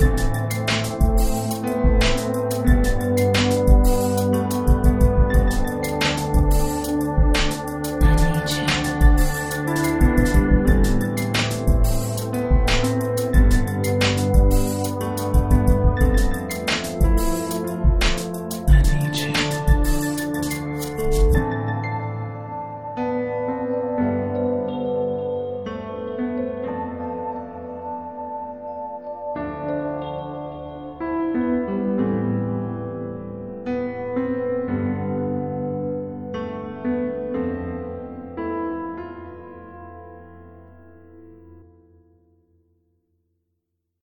you